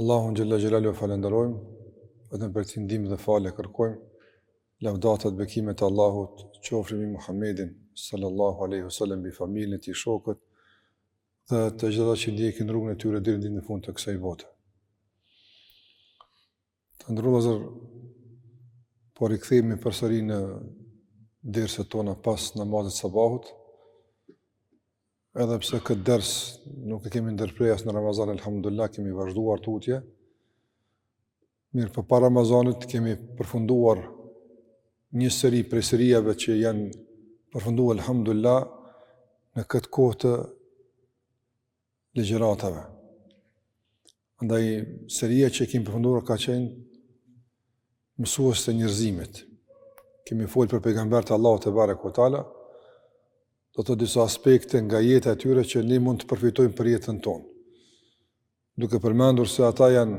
Allahun xhel-le xhelaluhu e falënderojmë, vetëm prej tij ndihmë dhe falje kërkojmë. Lavdatat bekimet e Allahut qofshin mbi Muhammedin sallallahu alaihi wasallam mbi familjen e tij shokët dhe të gjithë ata që ndjekin rrugën e tyre deri në ditën e fundit të kësaj bote. Të nderuar po rikthehemi përsëri në derset tona pas namazit të sabahut. Edhe pse këtë ders nuk e kemi ndërpre as në Ramazan, alhamdulillah, kemi vazhduar tutje. Mirëpo para Ramazanit kemi përfunduar një seri prej serive që janë përfundu alhamdulillah në këtë kohë të ligjëratave. Andaj, seria që kemi përfunduar ka qenë mësuesit e njerëzimit. Kemi folë për pejgamberët e Allahut tebareke ue teala, do të thotë disa aspekte nga jeta e tyre që ne mund të përfitojmë për jetën tonë. Duke përmendur se ata janë,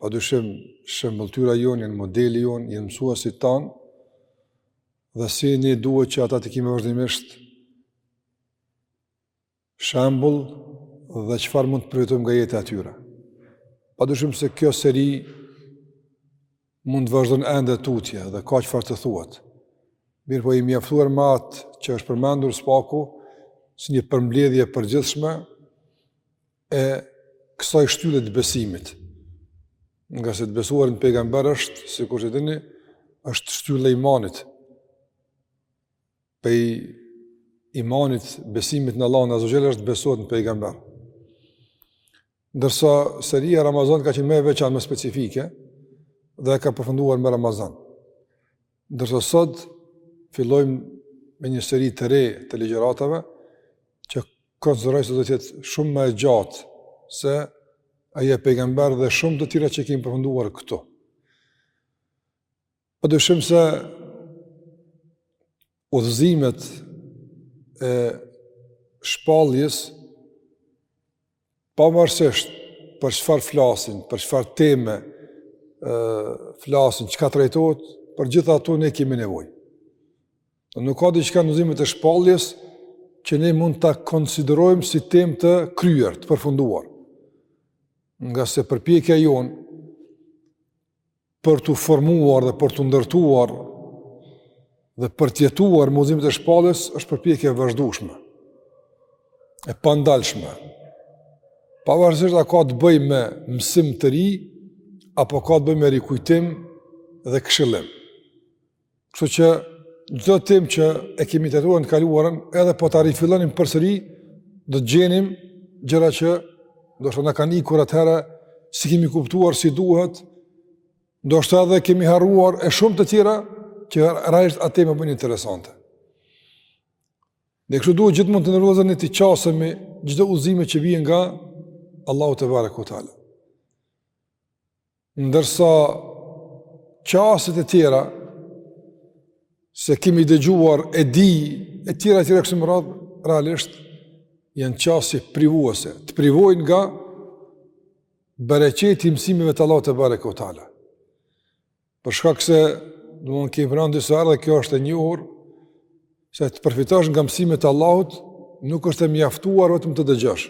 pa dyshim, shëmbëlltyra jonë, janë modeli jonë, janë mësuesit tanë, dhe si ne duhet që ata t'i kemi vazhdimisht shembull dhe çfarë mund të përfitojmë nga jeta e tyre. Pa dyshim se kjo seri mund të vazhdon ende tutje dhe ka çfarë të thuhet. Mirëpo i mjaftuar me atë që është përmendur së paku si një përmbledhje e përgjithshme e kësaj shtylle të besimit. Ngase të besuarit në pejgamberë është, sikur që e dini, është shtyllë e imanit. Prej imanit, besimit në Allahun azze ue xhel është të besohet në pejgamberë. Ndërsa seria e Ramazanit ka qenë më e veçantë, më specifike, dhe ka përfunduar me Ramazan. Ndërsa sot, fillojmë me një seri të re të ligjëratave, që konsideroj se do të jetë shumë më e gjatë se ajo e pejgamberëve dhe shumë të tjera që kemi përfunduar këtu. Pa dyshim se udhëzimet e shpalljes pavarësisht për çfarë flasin, për çfarë teme flasin, çka trajtohet, për të gjitha ato ne kemi nevojë. Nuk ka diçka në udhëzimet e shpalljes që ne mund ta konsiderojmë si temë të kryer, të përfunduar. Ngase përpjekja jonë për t'u formuar dhe për t'u ndërtuar dhe për të jetuar me udhëzimet e shpalljes është përpjekje e vazhdueshme e pandalshme. Pavarësisht a ka të bëjë me mësim të ri, apo ka të bëjë me rikujtim dhe këshillim. Kështu që çdo temë që e kemi trajtuar në të kaluarën, edhe po ta rifillonim përsëri, do të gjenim gjëra që ndoshta na kanë ikur atëherë, s'i kemi kuptuar si duhet, ndoshta edhe kemi harruar e shumë të tjera që realisht atë e bëjnë interesante. Ne kështu duhet gjithmonë të nderuar vëllezër t'i qasemi çdo udhëzimi që vjen nga Allahu tebareke ue teala. Ndërsa qasjet e tjera se kemi dëgjuar e di e tjera e tjera kështu me radhë, realisht janë qasje privuese, të privojnë nga bereqeti i mësimeve të Allahut tebareke ue teala. Për shkak se, ne e kemi thënë disa herë dhe kjo është e njohur, se të përfitosh nga mësimet e Allahut, nuk është e mjaftuar vetëm të dëgjosh.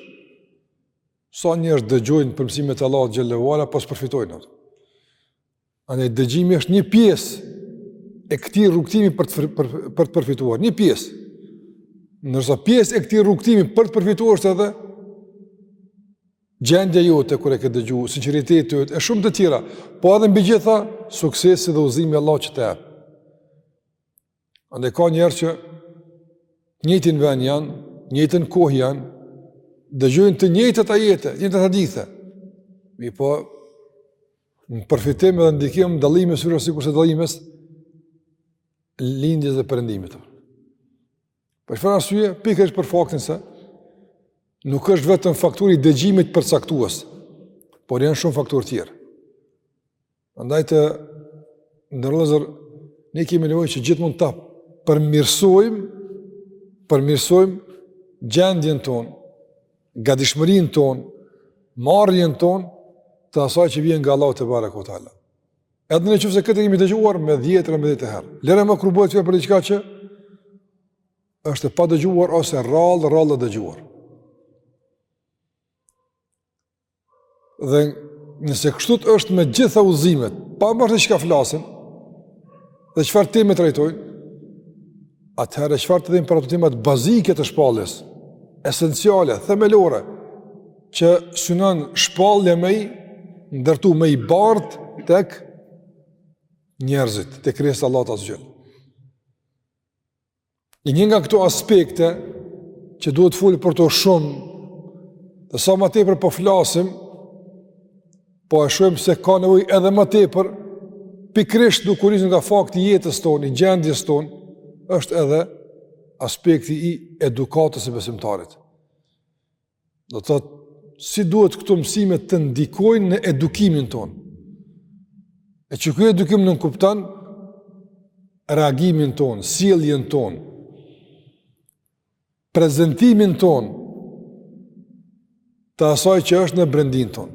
Sa njerëz dëgjojnë për mësimet e Allahut xhel-le ue ala po s'përfitojnë ato. Andaj dëgjimi është një pjesë e këtij rrugtimi për të për, për të përfituar, një pjesë. Ndërsa pjesë e këtij rrugtimi për të përfituar është edhe gjendja jote kur e ke dëgjuar, sinqeriteti yt e shumë të tjera, po edhe mbi të gjitha suksesi dhe udhëzimi i Allahut që ta jep. Andaj ka njerëz që në të njëjtin vend janë, në të njëjtën kohë janë, dëgjojnë të njëjtat ajete, të njëjtat hadithe. Mirëpo, në përfitim edhe ndikim, dallimi mes tyre, sikurse dallimi mes lindjes dhe perëndimit. Për çfarë arsye, pikërisht për faktin se, nuk është vetëm faktori i dëgjimit përcaktues, por janë shumë faktorë tjerë. Andaj të nderuar vëllezër, ne kemi nevojë që gjithmonë ta përmirësojmë, përmirësojmë gjendjen tonë, gatishmërinë tonë, marrjen tonë, të asaj që vjen nga Allahu tebareke ue teala. Edhe në qoftë se këtë e kemi dëgjuar me 10 apo me 10 herë. Lëre më kur bëhet fjalë për diçka që është e padëgjuar ose rrallë rrallë e dëgjuar. Dhe nëse kështu është me të gjitha udhëzimet, pavarësisht çka flasin, dhe çfarë teme trajtojnë, atëherë çfarë të themi për ato temat bazike të shpalljes, esenciale, themelore, që synon shpallja me i ndërtu, me i bartë tek njerëzit, tek krijesat e Allahut azze ue xhel. E një nga këto aspekte që duhet të folet për to shumë, dhe sa më tepër po flasim, po e shohim se ka nevojë edhe më tepër pikërisht duke u nisur nga fakti i jetës tonë, i gjendjes tonë, është edhe aspekti i edukatës së besimtarit. Do të thotë, si duhet këto mësime të ndikojnë në edukimin tonë. E që ky edukim nënkupton, reagimin tonë, sjelljen tonë, prezentimin tonë, të asaj që është në brendinë tonë.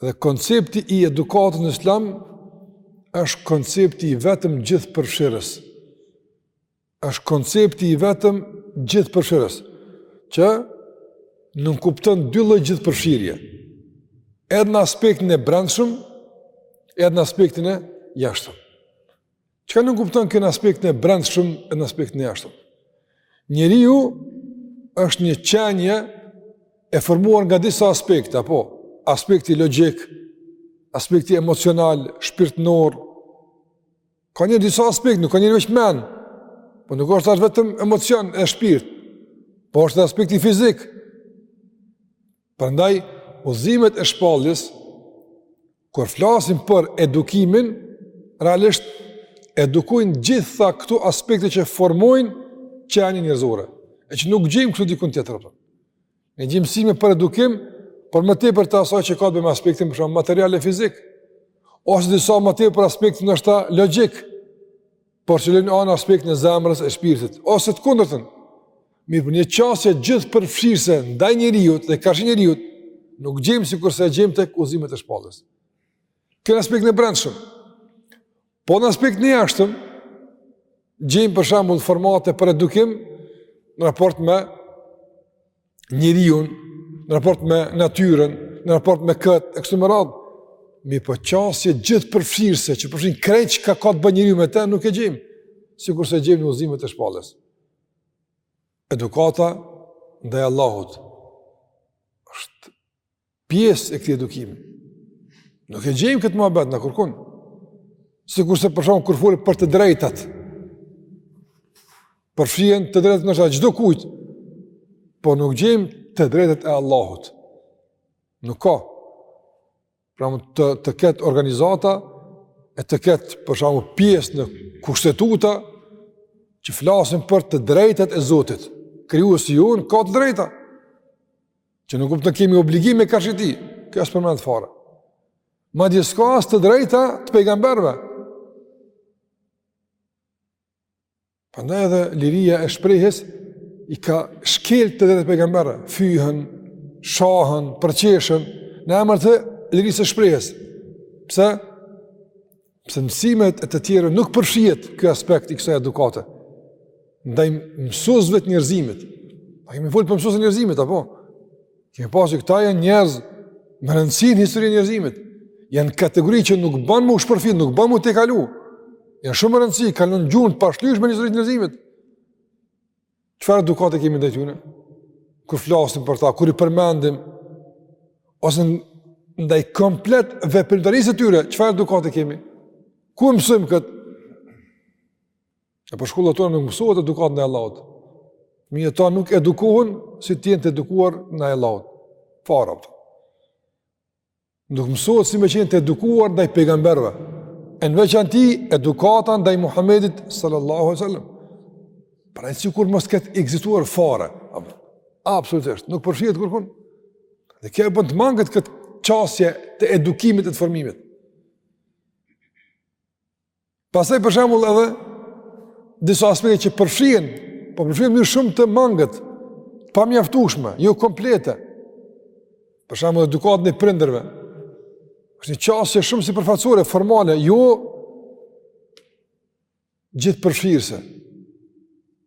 Dhe koncepti i edukatës në islam është koncepti i vetëm gjithëpërfshirës. Është koncepti i vetëm gjithëpërfshirës, që nënkupton dy lloj gjithëpërfshirje. Edhe në aspektin e brendshëm, edhe në aspektin e jashtëm. Çka nënkupton kjo në aspektin e brendshëm e në aspektin e jashtëm? Njeriu është një qenie e formuar nga disa aspekte, apo aspekti logjik, aspekti emocional, shpirtënor. Ka njeriu disa aspekte, nuk ka njeriu veç mend. Po nuk është as vetëm emocion e shpirt, po është edhe aspekti fizik. Prandaj udhëzimet e shpalljes kur flasim për edukimin, realisht edukojnë gjitha këto aspekte që formojnë qenien njerëzore, e që nuk gjejmë këto dikun tjetër. Ne gjejmë mësime për edukim, por më tepër të asaj që ka të bëjë me aspektin për shembull material e fizik, ose disa më tepër aspektin ndoshta logjik, por që lënë anë aspektin e zemrës e shpirtit, ose të kundërtën, mirëpo një qasje gjithëpërfshirëse ndaj njeriut dhe karshi njeriut, nuk gjejmë sikurse e gjejmë tek udhëzimet e shpalljes. Kjo në aspektin e brendshëm, po në aspektin e jashtëm, gjejmë për shembull formate për edukim në raport me njeriun, në raport me natyrën, në raport me këtë, e kështu me radhë, mirëpo qasje gjithëpërfshirëse, që përfshin krejt çka ka të bë njeriu me te, nuk e gjejmë, sikurse e gjejmë në udhëzimet e shpalljes. Edukata ndaj Allahut, është Pjesë e këtij edukimi. Nuk e gjejmë këtë muhabet na kërkun. Sikurse për shembull kur folim për të drejtat. Përfshihen të drejtat ndoshta e çdokujt. Po nuk gjejmë të drejtat e Allahut. Nuk ka. Për shembull, të ketë organizata e të ketë për shembull pjesë në kushtetuta që flasin për të drejtat e Zotit. Krijuesi ynë ka të drejta. Që nënkupton kemi obligime karshi tij. Kjo s'përmendet fare. Madje s'ka as të drejta të pejgamberëve. Prandaj edhe liria e shprehjes i ka shkel të drejtat e pejgamberëve, fyhen, shahen, përqeshen në emër të lirisë së shprehjes. Pse? Pse në mësimet e të tjere nuk përfshihet kjo aspekt i kësaj edukate. Ndaj mësuesve të njerëzimit. A kemi folë për mësuesve të njerëzimit, apo? Kemi pasë që këta janë njerëz me rëndësi në histori të njerëzimit. Janë kategori që nuk ban me u shpërfill, nuk ban me u tejkalu. Janë shumë me rëndësi, kanë lënë gjurmë të pashlyeshme në histori të njerëzimit. Çfarë edukate kemi ndaj tyre? Kur flasim për ta, kur i përmendim ose ndaj komplet veprimtarisë së tyre, çfarë edukate kemi? Ku e mësojmë kët? Në shkollat tona nuk mësohet edukata ndaj Allahut. Fëmijët, ata nuk edukohen si të jenë të edukuar ndaj Allahut. Fare. Nuk mësohet si me qenë të edukuar ndaj pejgamberve, e në veçanti edukata ndaj Muhammedit sallallahu alejhi ue sel-lem. Pra sikur mos ketë ekzistuar fare, absolutisht, nuk përfshihet kërkund. Dhe kjo e bën të mangët këtë qasje të edukimit e të formimit. Pastaj për shembull edhe disa aspekte që përfshihen, po përfshihen në mënyrë shumë të mangët, pamjaftueshme, jo komplete. Për shembull edukata ndaj prindërve. Është një qasje shumë sipërfaqësore, formale, jo gjithëpërfshirëse.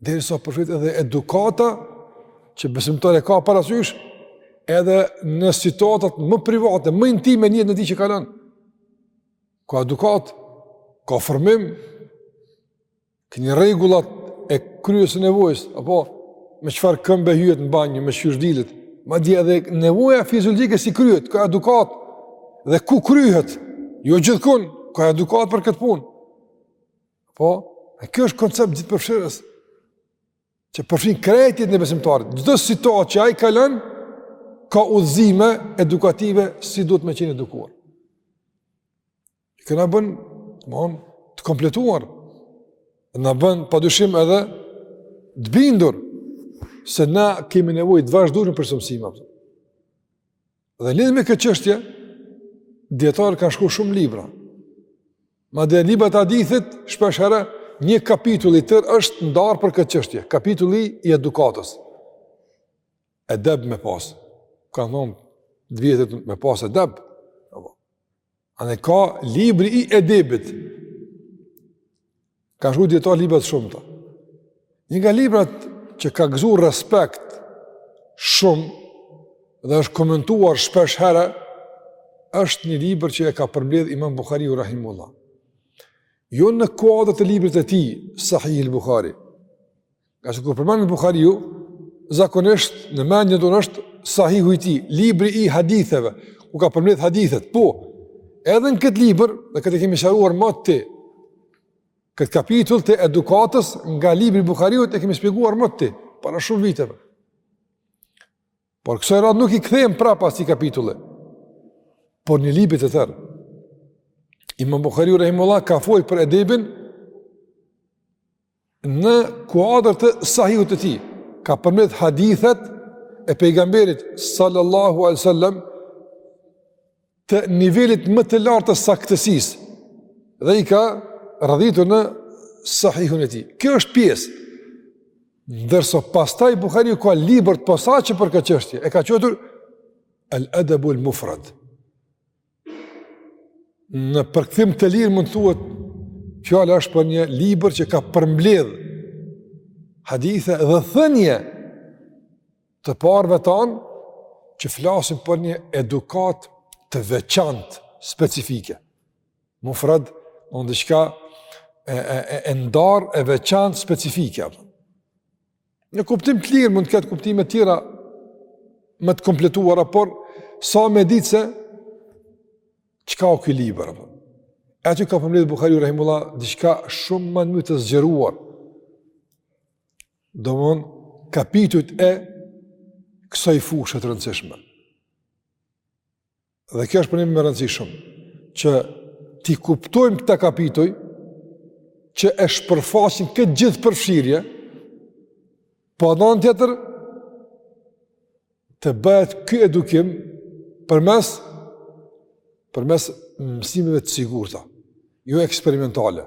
Derisa përfshihet edhe edukata që besimtari e ka parasysh edhe në situatat më private, më intime në jetën e tij që kalon. Ka edukatë, ka formim, i njeh rregullat e kryerjes së nevojës, apo me çfarë këmbe hyhet në banjë, me çfarë dilet, madje edhe nevoja fiziologjike si kryhet, ka edukatë, dhe ku kryhet, jo gjithkund, ka edukatë për këtë punë. Po, e kjo është koncept gjithëpërfshirës, që përfshin krejt jetën e besimtarit. Çdo situatë që ai kalon, ka udhëzime edukative si duhet me qenë edukuar. Kjo na bën, domethënë, të kompletuar, na bën, pa dyshim edhe, të bindur, se na kemi nevojë të vazhdueshme për këso mësime. Dhe lidhur me këtë çështje, dijetarët kanë shkru shumë libra. Madje edhe librat e hadithit, shpeshherë, një kapitull i tërë është ndarë për këtë çështje, kapitulli i edukatës. Edeb me pasë, kanë thonë, dvetet me pasë edeb. Edhe ka libri i edebit, kanë shkru dijetarët libra të shumta. Një nga librat që ka gëzu respekt shumë dhe është komentuar shpesh herë, është një libër që e ka përmbledh Imam Buhariu rahimehullah. Jo në kuadër të librit të tij, Sahih il-Buhari, Nga se kur përmendet Buhariu, zakonisht në mendje është sahihu i tij, libri i haditheve, ku ka përmbledh hadithet, po, edhe në këtë libër, dhe këtë kemi sharuar ma të ti, këtë kapitull të edukatës nga libri i Buhariut e kemi shpjeguar ma të ti, para shumë viteve. Por kësoj radhe nuk i kthehemi prapë si kapitull, por një libri të tërë. Imam Buhariu Rahimullah ka fol për edebin, Në kuadër të sahihut të tij ka përmbledh hadithet e pejgamberit sallallahu alaihi wasallam të nivelit më të lartë të saktësisë dhe i ka radhitur në sahihun e tij. Kjo është pjesë. Ndërsa pastaj Buhariu ka libër të posaçëm për këtë çështje, e ka quajtur El-Edebul Mufrad. Në përkthim të lirë mund të thuhet, fjala është për një libër që ka përmbledh hadithe dhe thënie të parëve tanë që flasin për një edukatë të veçantë, specifike. Mufrad, diçka e, e, e, e ndarë e veçantë, specifike. Apë. Në kuptim të lirë mund të ketë kuptime të tjera më të kompletuara, por sa me ditë se çka është ky libër apo. Aty ka përmbledh Buhariu rahimullah diçka shumë më të zgjeruar. Domethënë kapitujt e kësaj fushe të rëndësishme. Dhe kjo është përnjëmend e rëndësishme, që t'i kuptojmë këta kapituj, që e shpërfaqin këtë gjithëpërfshirje, po në anën tjetër, të bëhet ky edukim përmes, përmes mësimeve të sigurta, jo eksperimentale.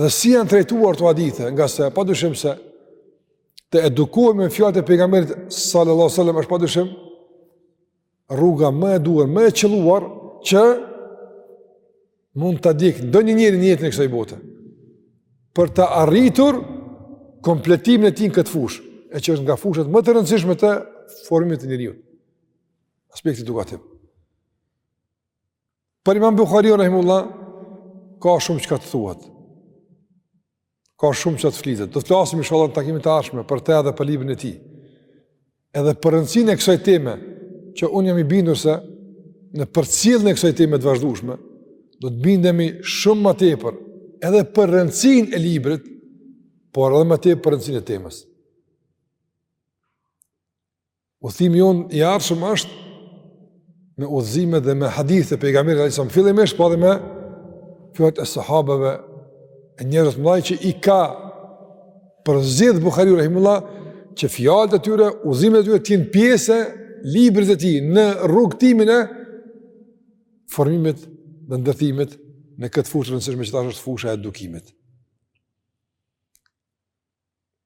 Dhe si janë trajtuar këto hadithe, ngase pa dyshim se të edukuarit me fjalët e pejgamberit sallallahu sallam është pa dyshim rruga më e duhur, më e qëlluar që mund ta ndjekë ndonjë njeri në jetën e kësaj bote për të arritur kompletimin e tij në këtë fushë e që është nga fushat më të rëndësishme të formimit të njeriut, aspekti edukativ Për imam Buhariun rahimullah, ka shumë çka të thuhet. Ka shumë çka të flitet. Do të flasim inshallah në takimet e ardhshme për te edhe për librin e tij. Edhe për rëndësinë e kësoj teme, që unë jam i bindur se në përcjelljen e kësoj teme të vazhdueshme, do të bindemi shumë më tepër edhe për rëndësinë e librit, por edhe më tepër për rëndësinë e temës. Udhëtimi jonë i ardhshëm është me udhëzimet dhe me hadithet e pejgamberit alejhi selam fillimisht, po edhe me fjalët e sahabëve e njerëzve të mdhaj që i ka përzgjidh Bukhariu Rahimullah që fjalët e tyre, udhëzimet e tyre të jenë pjesë e librit të tij në rrugëtimin e formimit dhe ndërtimit në këtë fushë të rëndësishme që thash është fusha e edukimit.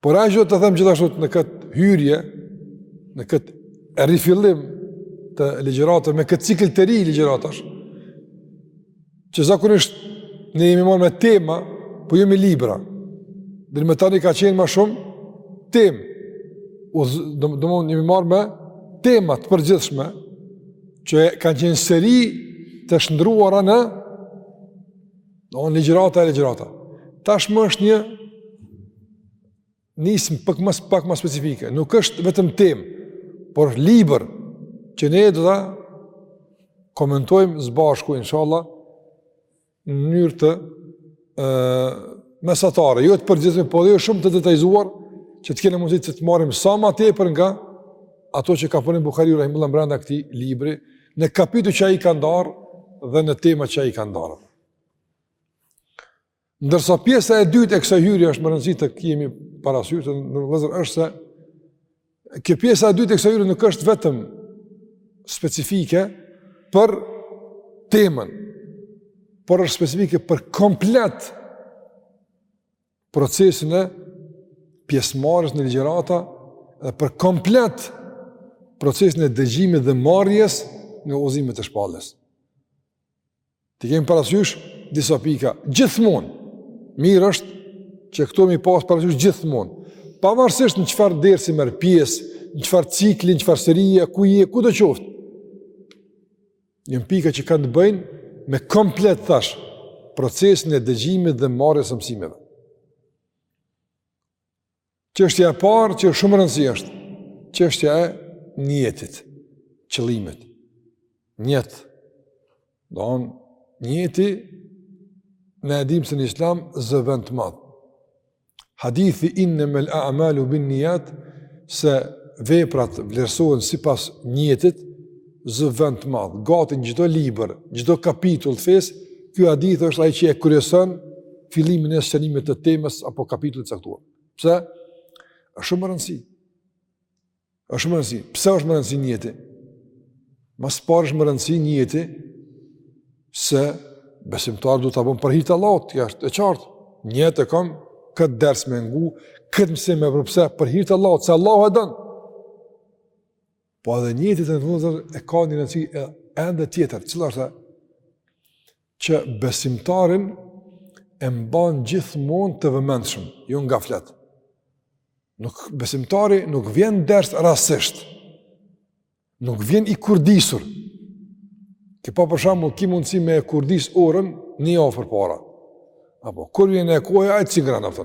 Por ajo që do të them gjithashtu në këtë hyrje, në këtë rifillim të ligjëratave, me këtë cikël të ri ligjëratash, që zakonisht ne jemi marrë me tema, po jo me libra, deri më tani ka qenë ma shumë temë, domethënë jemi marrë me tema të përgjithshme, që kanë qenë seri të shndërruara në në ligjërata e ligjërata. Tashmë është një nismë pak më pak më specifike. Nuk është vetëm temë, por libër që ne do ta komentojmë së bashku inshallah në mënyrë të ë mesatare, jo të përgjithshme, po edhe jo shumë të detajzuar që të kemi mundësi që të marrim sa më tepër nga ato që ka prurë Buhariu rahimullahu brenda këtij libri Në kapituj që ai ka ndarë dhe në tema që ai ka ndarë. Ndërsa pjesa e dytë e kësaj hyrje është me rëndësi të kemi parasysh të ndershëm vëllezër është se kjo pjesa e dytë e kësaj hyrje nuk është vetëm specifike për temën, por është specifike për komplet procesin e pjesëmarrjes në ligjërata dhe për komplet procesin e dëgjimit dhe marrjes nga udhëzimet e shpalljes. T'i kemi parasysh disa pika gjithmonë. Mirë është që këto m'i pas parasysh gjithmonë. Pavarësisht në çfarë dersi merr pjesë, në çfarë cikli, në çfarë serie, ku je, kudo qoftë. Një pika që kanë të bëjnë me komplet thash procesin e dëgjimit dhe marrjes së mësimeve. Çështja e parë që është shumë e rëndësishme është çështja e nijetit, qëllimit. Nijet. Domethënë nijeti ne e dimë se në islam zë vend të madh. Hadithi innamal a'malu binnijat se veprat vlerësohen sipas nijetit zë vend të madh. Gati në çdo libër, çdo kapitull të fesë, ky hadith është ai që e kryeson fillimin e shënimit të temës apo kapitullit të caktuar. Pse? Është shumë me rëndësi. Është shumë me rëndësi. Pse është me rëndësi nijeti? Ma s'pari është me rëndësi nijeti se besimtari duhet ta bon për hir të Allahut, kjo është e qartë. Nijet e kam këtë ders me ngu, këtë mësim e për pse për hir të Allahut, se Allahu e don. Po edhe nijeti e ka një rëndësi ende tjetër, cila është ajo? që besimtarin e mban gjithmonë të vëmendshëm, jo në gaflet. Nuk besimtari nuk vjen n'ders rastësisht. Nuk vjen i kurdisur. Ti po për shembull ki mundësi me e kurdis orën një javë përpara. Apo kur vjen koha ai cingron atë.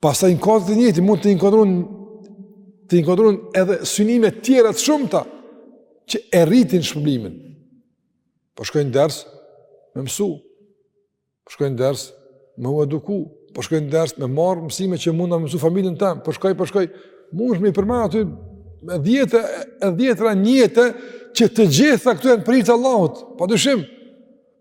Pastaj n'këtë nijeti mund të inkuadron të inkuadron edhe synime të tjera të shumta që e rritin shpërblimin. Po shkoj n'ders me mësu. Po shkoj n'ders me u eduku. Po shkoj n'ders me marr mësime që muna me mësu familjen tem. Po shkoj, po shkoj. Mundsh me i përmend aty me dhjeta e dhjetëra nijete që të gjitha këto janë për hir të Allahut. Padyshim.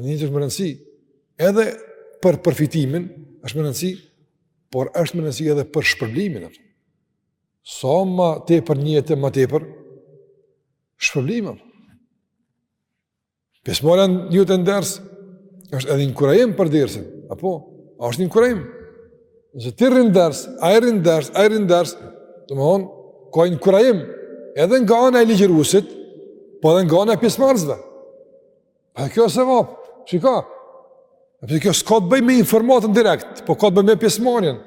Nijeti është me rëndësi, edhe për përfitimin, është me rëndësi, por është me rëndësi edhe për shpërblimin. Apo. Sa ma tepër nijete, ma tepër shpërblim. Pjesëmarrja jote n'ders, është edhe inkurajim për dersin. Apo, a është inkurajim? Nëse ti rrin n'ders, ai rrin n'ders, ai rrin n'ders, domethënë, ka inkurajim, edhe nga ana e ligjëruesit, po edhe nga ana e pjesëmarrësve. A kjo se vop, si ka? A kjo s'ka të bëj me informatën direkt, po ka të bëj me pjesëmarrjen.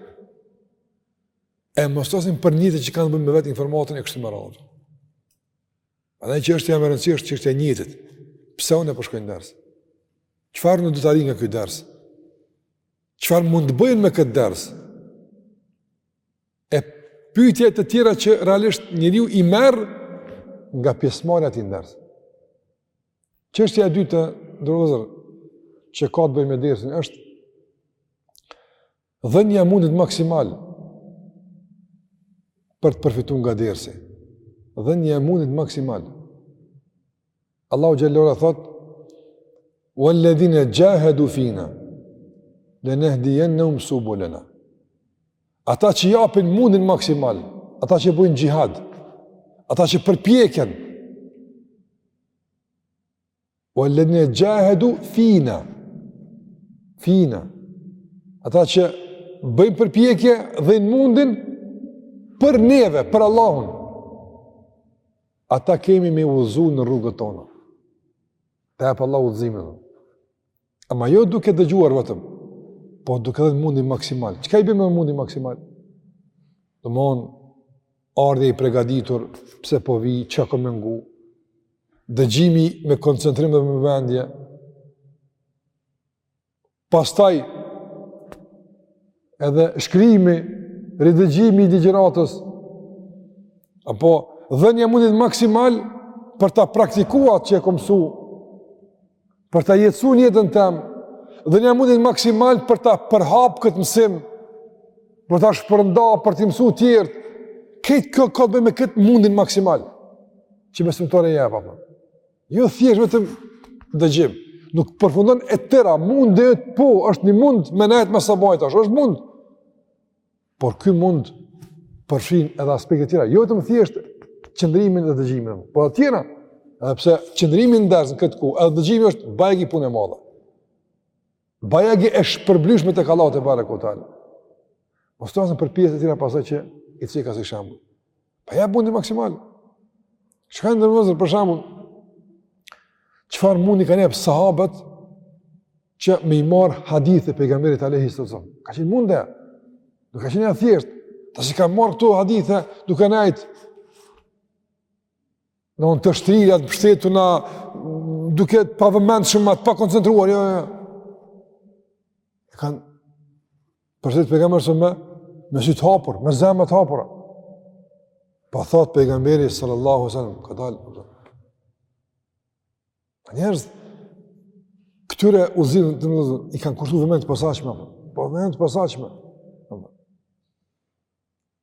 E mos të flasim për nijete që kanë të bëjnë me vetë informatën e kështu me radhë. Pra kjo çështja me rëndësi është çështja e nijetit. Pse unë po shkoj n'ders? Çfarë ndërtoj nga këtë ders? Çfarë mund të bëj me këtë ders? E pyetje të tjera që realisht njeriu i merr nga pjesëmarrja e tij n'ders. Çështja e dytë, vëllezër, që ka të bëjë me dersin është dhënia e mundit maksimal për të përfituar nga dersi. Dhënia e mundit maksimal. Allahu xhel-le ue ala thotë: "Walladhina jahadu fina lanahdiyannahum subulana." Ata që japin mundin maksimal, ata që bëjnë xhihad, ata që përpiqen Walladhina jahadu fina. Fina. Ata që bëjnë përpjekje japin mundin për neve, për Allahun. Ata kemi me udhëzu në rrugët tona. Të jep Allahu udhëzimin. Ama jo duke dëgjuar vetëm, po duke dhën mundin maksimal. Çka i bie me dhën mundin maksimal? Domethën, ardhja i pregaditur, pse po vi, çka me ngu, dëgjimi me koncentrim dhe me vëmendje, pastaj, Edhe shkrimi, ridëgjimi i ligjëratës, apo dhënia e mundit maksimal për ta praktiku atë që e kom msu, për ta jetësu n'jetën tem, dhënia e mundit maksimal për ta përhap këtë mësim, për ta shpërnda, për t'i mësu tjerët, kjo ka të bëjë me këtë mundin maksimal, që me sëmëtore e jep, a po. Jo thjesht vetëm dëgjim. Nuk përfundon e tëra, mund dhe të po, është një mund me nejtë me sabah, tash është mund. Por ky mund përfshin edhe aspekte tjera, jo vetëm thjesht qëndrimin dhe dëgjimin, por edhe tjera. Edhe pse qëndrimi në ders në këtë kohë, edhe dëgjimi është bajagi punë e madhe. Bajagi e shpërblyshme tek Allahu tebareke ue teala. Mos të flasim për pjesët tjera pastaj që i ceka si shembull. Pa ja mundi maksimal. Çka e ndërëvëzër për shembull? Çfarë mundi kanë jep sahabët që me i marrë hadithet e pejgamberit alejhi së të zonë? Ka qenë mund, e? Nuk ka qenë e thjeshtë. Ata s'i kanë marrë këto hadithe duke nejtë Në unë të shtrirë, të pështetun, duke të pavëmendshëm, të pakoncentruar, jo, jo, jo. E kanë përcjellë pejgamberin së me, me sytë hapur, me zemrat hapura. Po thotë pejgamberi sallallahu sallam, ka dalë, A njerëz, këtyre udhëzimeve, i kanë kushtu vëmendje të posaçme, po vëmendje të posaçme.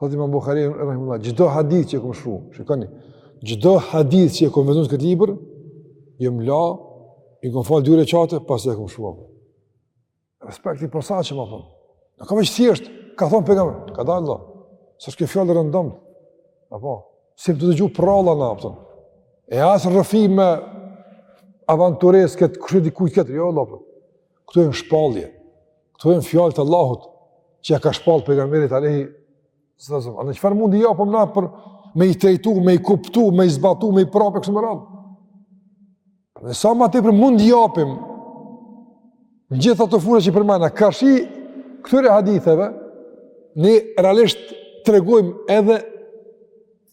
Thotë Imam Bukhari rahimullah, çdo hadith që kam shkruar, shikoni, çdo hadith që kam vënë në këtë libër, jam la, i kam fal dy rekate para se e kam shkruar. Respekt i posaçëm, domethon. Nuk ka thjesht, ka thon pejgamber, ka dalë Allah. Se s'ke fjalë rëndom. Apo, si të dëgjoj pralla na thon. E as rrëfime aventureske të kushedi kujt këtë, jo, a po. Këto janë shpallje. Këto janë fjalët e Allahut që ia ka shpall pejgamberit alayhi sallam. A çfarë mundi japim na për me i trajtu, me i kuptu, me i zbatu, me i përhap, kështu me radhë? Dhe sa më tepër mund japim në gjithë ato sfera që përmenda, karshi këtyre haditheve ne realisht tregojmë edhe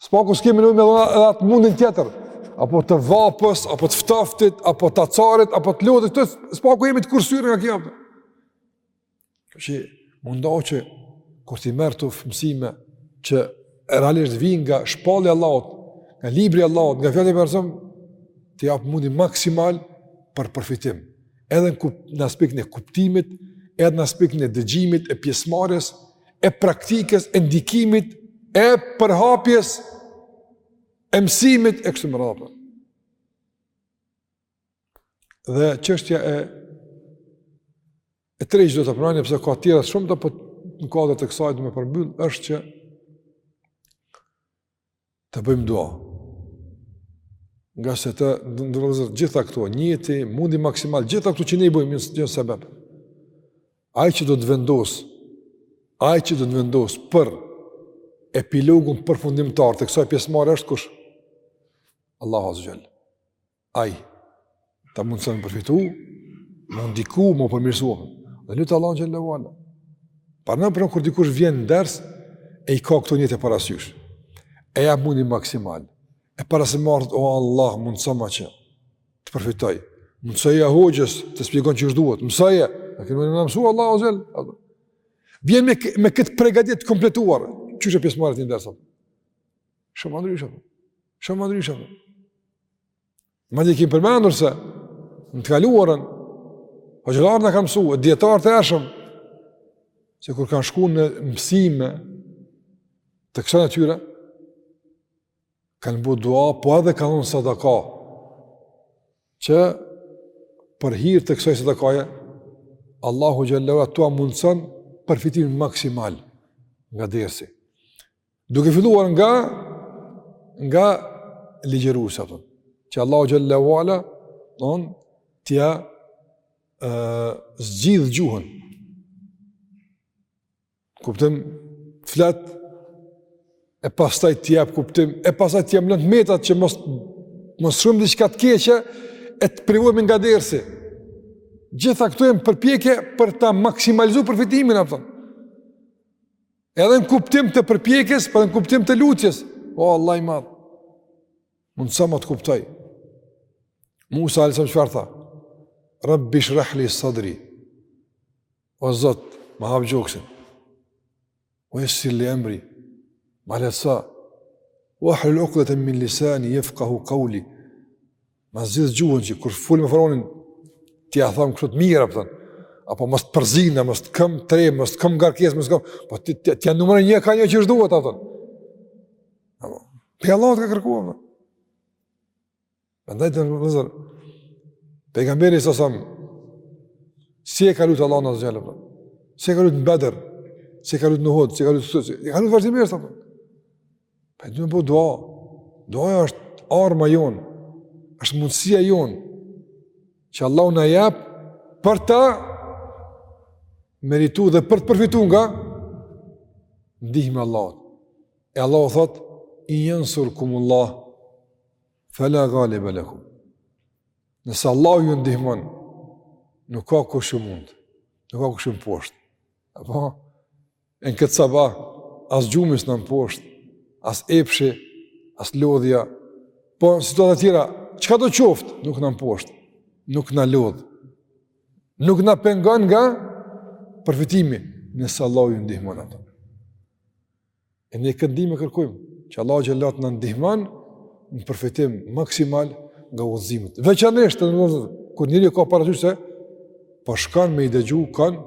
S'paku s'kemi nevojë me dhon edhe atë mundin tjetër, apo të vapës, apo të ftoftit, apo të acarit, apo të lodhit, s'paku jemi të kursyrë nga kjo. Kështu mundohu që, kur ti merr këto mësime, që realisht vijnë nga shpallja e Allahut, nga libri i Allahut, nga fjalët e përësëm, t'i japë mundin maksimal për përfitim. edhe në aspektin e kuptimit, edhe në aspektin e dëgjimit, e pjesëmarrjes, e praktikës, e ndikimit, e përhapjes, e mësimit, e kështu me radhë. Dhe çështja e tretë që do ta përmendja, edhe pse ka tjera shumë të, po në kuadër të kësaj du me përmbyllë, është që Të bëjmë dua. Ngase të nderuar vëllezër gjitha këto, nijeti, mundi maksimal, gjitha këto që ne i bëjmë, janë sebeb. Ai që do të vendosë, ai që do të vendosë për epilogun përfundimtar të kësaj pjesëmarrjeje është kush? Allahu Azze ue Xhel. Ai, ta mundëson me përfitu, me u ndiku, me u përmirësu. Dhe lute Allahun xhel-le ue ala. Par në përën, kur dikush vjen në ders, e i ka këto nijete e parasysh. E ja mundin maksimal. E para se martët, o Allah, mundësoma që të përfitoj. Mundësoja hoxhës të shpjegon qysh duhet. Mësoj e, në kënë më në mësu, Allahu Azze ue Xhel. Vjen me, me këtë përgatitje të kompletuar, qysh pjesëmarrje në derse. Shumë ndryshe shumë. Shumë më ndryshë, po. Madje kemi përmendur se, në të kaluarën, hoxhallarët na kanë mësu, e dijetarë të hershëm, se kur kanë shku në mësime të kësaj natyre, kanë bu dua, po edhe kanë dhon sadaka, që për hirë të kësaj sadakaje, Allahu xhel-le ue ala t'ua mundëson përfitim maksimal nga dersi. Duke filluar nga nga ligjëruesi apo thom që Allahu xhel-le ue ala t'ia zgjidh gjuhën. Kuptim t'flet e pastaj t'jap kuptim e pastaj t'ia mbulon të metat që mos mos shohim diçka të keqe e të privohemi nga dersi. Gjitha këto janë përpjekje për ta maksimalizu përfitimin apo thom. Edhe në kuptim të përpjekjes, po edhe në kuptim të lutjes. O Allah i madh. Mundësoma të kuptoj. Musa alejhi selam çfarë tha? Rabbi shrah li sadri. O Zot, ma hap gjoksin. Wa yessir li amri. Ma lehtëso. Wahlul uqdatan min lisani yafqahu qawli. Ma zgjidh gjuhën që kur fol me faraonin, t'ia thom kështu të mirë, apo thom, apo mos të përzihna, mos të kem tremë, mos të kem ngarkesë, mos të kem, po t'i, t'i, t'ia numëroj një ka një qysh duhet, apo thom. Prej Allahut ka kërkuar, dhe. Prandaj vëllezër, pejgamberi alejhi selam, si e ka lutë Allahun azze ue xhel, apo thom, si e ka lutë në Bedër, si e ka lutë në Uhud, si e ka lutë sëtë, si e ka lutë vazhdimisht, apo thom. Po, me bo dua, duaja është arma jonë, është mundësia jonë, që Allahu na jep për ta meritu dhe për të përfitu nga ndihma e Allahut. E Allahu thotë, in jensurkumullahu, fela galibe lekum. Nëse Allahu ju ndihmon, nuk ka kush ju mund, nuk ka kush ju mposht. Apo? E në këtë sabah, as gjumi s'na mposht, as epshi, as lodhja, po në situata tjera, çkado qoftë, nuk na mposht, nuk na lodh, nuk na pengon nga përfitimi, nëse Allahu ju ndihmon, apo. E ne këtë ndihmë kërkojmë, që Allahu xhele të na ndihmon, në përfitim maksimal nga udhëzimet. Veçanërisht, në nëzët, kur njeri ka parasysh se, po shkon me i dëgju, kanë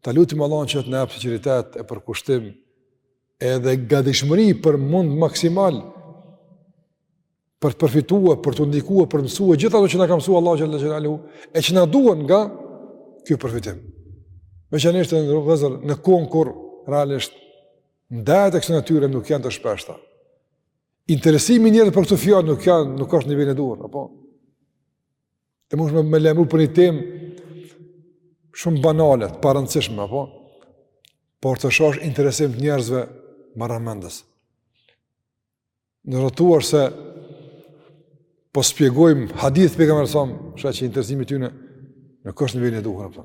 Ta lutim Allahun që të na japë sinqeritet e përkushtim edhe gatishmëri për mund maksimal për të përfituar, për t'u ndikuar, për të mësuar gjithë ato që na ka mësuar Allahu xhele xhelaluhu e që na duhen nga ky përfitim. Veçanërisht në rrugëzor në kohën kur realisht ndejat e kësaj natyre nuk janë të shpeshta. Interesimi i njerëzve për këto fjalë nuk janë, nuk është në nivelin e duhur, apo E mund me, me lajmëru për një temë shumë banale, të parëndësishme, apo? Por të shosh interesim të njerëzve marramendës. Në u thuash se po shpjegojmë hadithet e pejgamberit s.a.s., sheh që interesimi t'yne nuk është në nivelin e duhur, apo?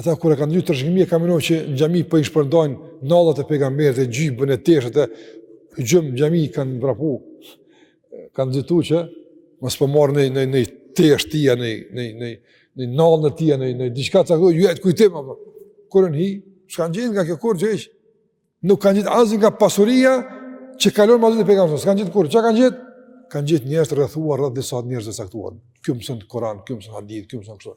Ata kur e kanë dëgju trashëgimi kanë menu që në xhami po i shpërndajnë nallat e pejgamberit e gjybën e teshët e gjanë, në xhami kanë vrapu. Kanë thënë që mos po marr ndonjë teshë të tij në në në në nallën e tij në në diçka të thotë ju e kujtim apo kur kanë hi, s'kanë gjetë nga kjo kurrgjë. Nuk kanë gjetë asgjë nga pasuria që kalon mazit e pejgamberit. S'kanë gjetë kurrë, çka kanë gjetë? Kanë gjetë njerëz rrethuar rreth disa njerëzve të caktuar. Ky mëson Kur'an, ky mëson hadith, ky mëson kështu.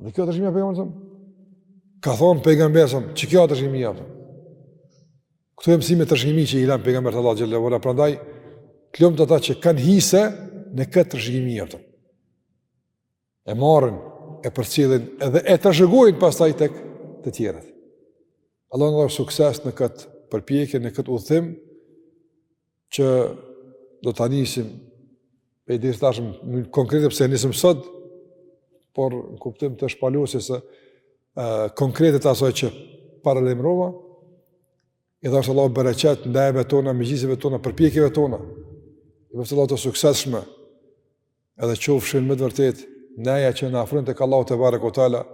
Dhe kjo trashëgimia e pejgamberit s.a.s., ka thonë pejgamberi s.a.s., që kjo trashëgimia apo. Këto mësime trashëgimi që i lanë pejgamberët e Allahut xhele ve ala, prandaj, të lumtë ata që kanë hise në këtë trashëgimi apo. E marrin, e përcjellin, edhe e trashëgojnë pastaj tek të tjerët. Allahu na dhashtë sukses në këtë përpjekje, në këtë udhëthim, që do ta nisim e prej tashëm konkrete pse e nisim sot, por në kuptim të shpalosjes konkrete të asaj që paralajmërova, i dhashtë Allahu bereqet ndejave tona, mexhliseve tona, përpjekjeve tona, i bëftë Allahu të sukseshme, Edhe qofshin me të vërtetë neja që na afrojnë tek Allahu tebareke ve teala,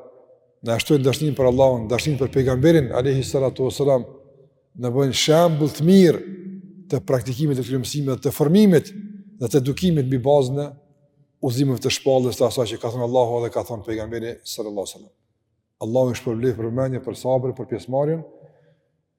na shtojnë dashnin për Allahun, dashnin për pejgamberin alayhi salatu wasalam, na bëjnë shembull të mirë të praktikimit të frymësimit dhe të formimit dhe të edukimit mbi bazën e udhëzimeve të shpalljes të asaj që ka thënë Allahu dhe ka thënë pejgamberi sallallahu alaihi wasallam. Allahu ju shpërbleftë për vëmendjen, për sabrin, për pjesëmarrjen.